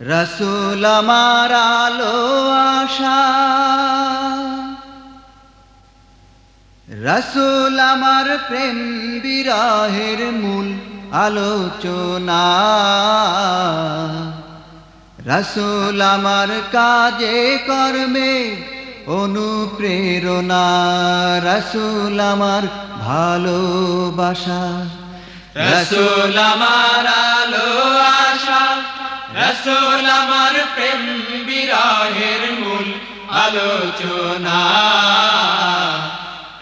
রসুল আমার আলো আশা। রসুল আমার প্রেম বিরাহের মূল আলোচনা। রসুল আমার কাজে কর্মে অনুপ্রেরণা। রসুল আমার ভালোবাসা। রসুল আমার আলো আশা। রসুল আমার প্রেম বিরাহের মূল আলোচনা।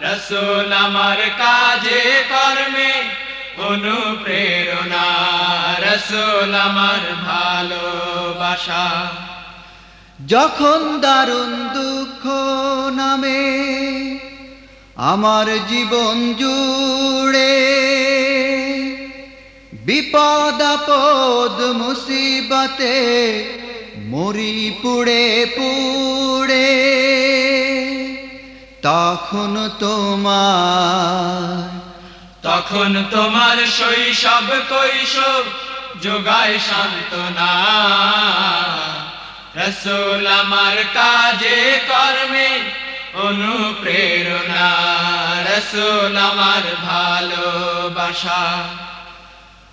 রসুল আমার কাজে, কর্মে অনুপ্রেরণা। রসুল আমার ভালোবাসা। যখন দারুণ দুঃখ নামে, আমার জীবন জুড়ে বিপদ আপদ মুসিবতে মরি পুড়ে পুড়ে, তখন তোমার তখন তোমার শৈশব কৈশব যোগায় সান্ত্বনা। রসুল আমার কাজে, কর্মে অনুপ্রেরণা। রসুল আমার ভালোবাসা।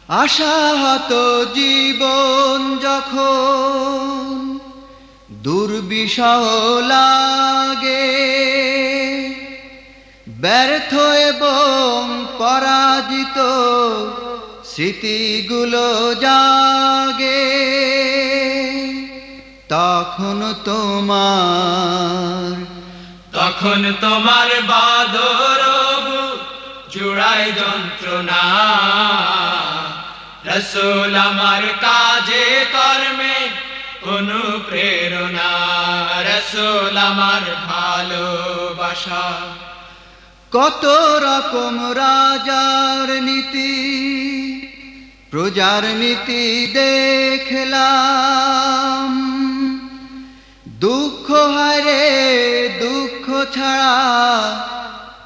আশাহত জীবন যখন দুর্বিষহ লাগে, ব্যর্থ এবং পরাজিত স্মৃতিগুলো জাগে, তখন তোমার তখন তোমার বাদর জুড়াই যন্ত্রণা। রসুল আমার কাজে, কর্মে অনুপ্রেরণা। রসুল আমার ভালোবাসা। কত রকম রাজার নীতি, প্রজার নীতি দেখলাম। দুঃখ হারে দুঃখ ছাড়া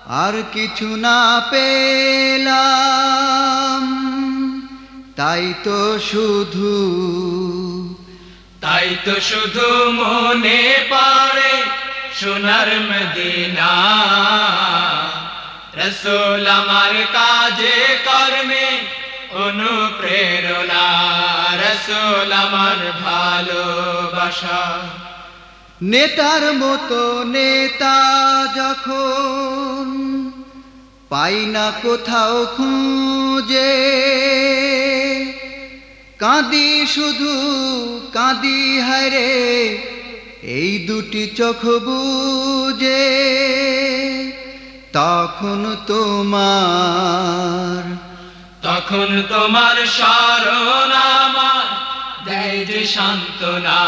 আর কিছু না পেলাম। তাই তো শুধু তাই তো শুধু মনে পারে সোনার মদিনা। রসুল আমার কাজে কর্মে অনুপ্রেরণা। রসুল আমার ভালোবাসা। নেতার মতো নেতা যখন পাই না কোথাও খুঁজে কাঁদি শুধু কাঁদি হারে এই দুটি চোখ বুঝে তখন তোমার তখন তোমার স্মরণ আমার দেয় যে সান্ত্বনা।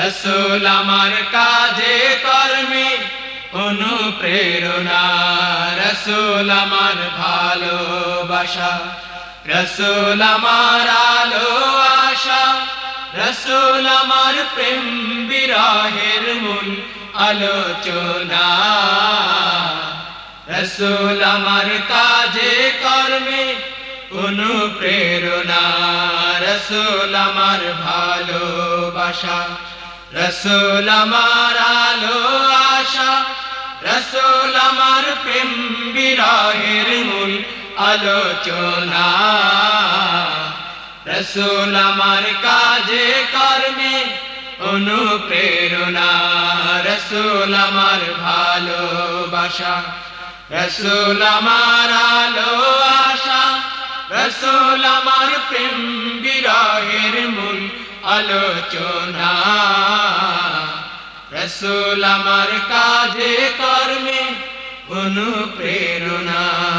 রসুল আমার কাজে কর্মে অনুপ্রেরণা। রসুল আমার ভালোবাসা রসুল আমার আলো আশা, রসুল আমার প্রেম বিরাহের মূল আলোচনা। রসুল আমার কাজে কর্মে অনুপ্রেরণা। রসুল আমার ভালোবাসা, রসুল আমার আলো আশা, রসুল আমার প্রেম বিরাহের মূল আলোচনা। রসুল আমার কাজে কর্মে অনুপ্রেরণা। রসুল আমার ভালোবাসা। রসুল আমার আলো আশা। রসুল আমার প্রেম বিরাহের মূল আলোচনা। রসুল আমার কাজে কর্মে অনুপ্রেরণা।